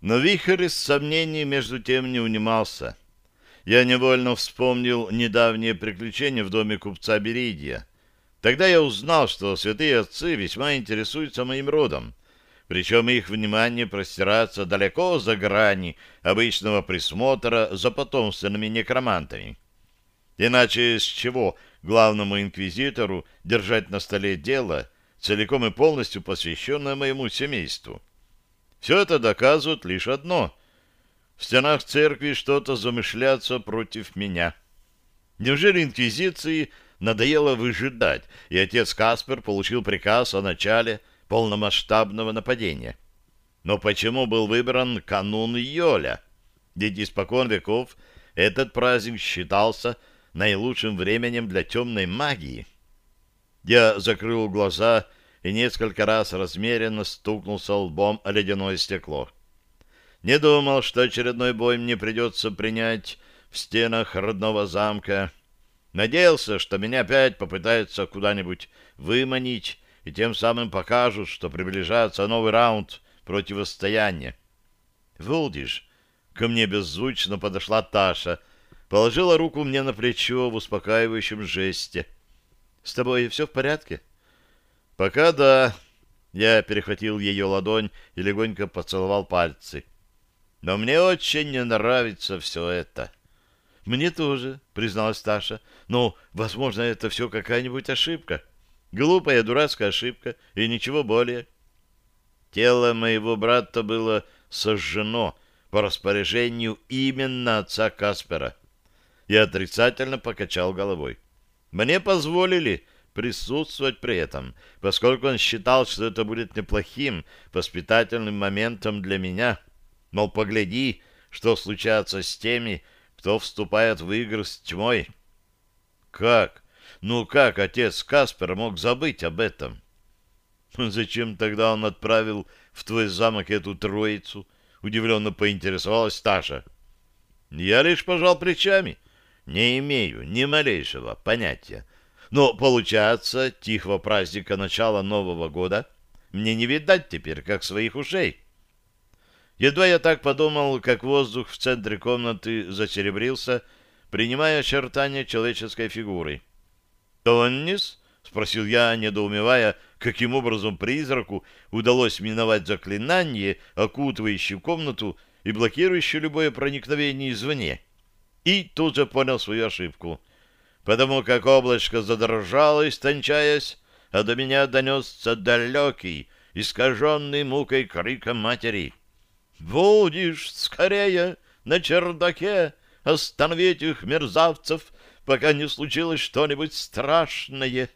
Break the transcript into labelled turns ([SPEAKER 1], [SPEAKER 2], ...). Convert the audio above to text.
[SPEAKER 1] Но вихрь из сомнений между тем не унимался. Я невольно вспомнил недавние приключения в доме купца Беридия. Тогда я узнал, что святые отцы весьма интересуются моим родом, причем их внимание простирается далеко за грани обычного присмотра за потомственными некромантами. Иначе с чего главному инквизитору держать на столе дело, целиком и полностью посвященное моему семейству? Все это доказывает лишь одно. В стенах церкви что-то замышляться против меня. Неужели инквизиции надоело выжидать, и отец Каспер получил приказ о начале полномасштабного нападения? Но почему был выбран канун Йоля? Ведь испокон веков этот праздник считался наилучшим временем для темной магии. Я закрыл глаза и несколько раз размеренно стукнулся лбом о ледяное стекло. Не думал, что очередной бой мне придется принять в стенах родного замка. Надеялся, что меня опять попытаются куда-нибудь выманить и тем самым покажут, что приближается новый раунд противостояния. «Волдиш!» — ко мне беззвучно подошла Таша, положила руку мне на плечо в успокаивающем жесте. «С тобой все в порядке?» «Пока да». Я перехватил ее ладонь и легонько поцеловал пальцы. «Но мне очень не нравится все это». «Мне тоже», — призналась Таша. «Но, возможно, это все какая-нибудь ошибка. Глупая, дурацкая ошибка, и ничего более». Тело моего брата было сожжено по распоряжению именно отца Каспера. Я отрицательно покачал головой. Мне позволили присутствовать при этом, поскольку он считал, что это будет неплохим воспитательным моментом для меня. Мол, погляди, что случается с теми, кто вступает в игры с тьмой. Как? Ну как отец Каспер мог забыть об этом? Зачем тогда он отправил в твой замок эту троицу? Удивленно поинтересовалась Таша. Я лишь пожал плечами. Не имею ни малейшего понятия. Но, получается, тихого праздника начала Нового года мне не видать теперь, как своих ушей. Едва я так подумал, как воздух в центре комнаты засеребрился, принимая очертания человеческой фигуры. «Тоннис?» — спросил я, недоумевая, каким образом призраку удалось миновать заклинание, окутывающее комнату и блокирующее любое проникновение извне. И тут же понял свою ошибку потому как облачко задрожало, истончаясь, а до меня донесся далекий, искаженный мукой криком матери. «Будешь скорее на чердаке остановить их мерзавцев, пока не случилось что-нибудь страшное!»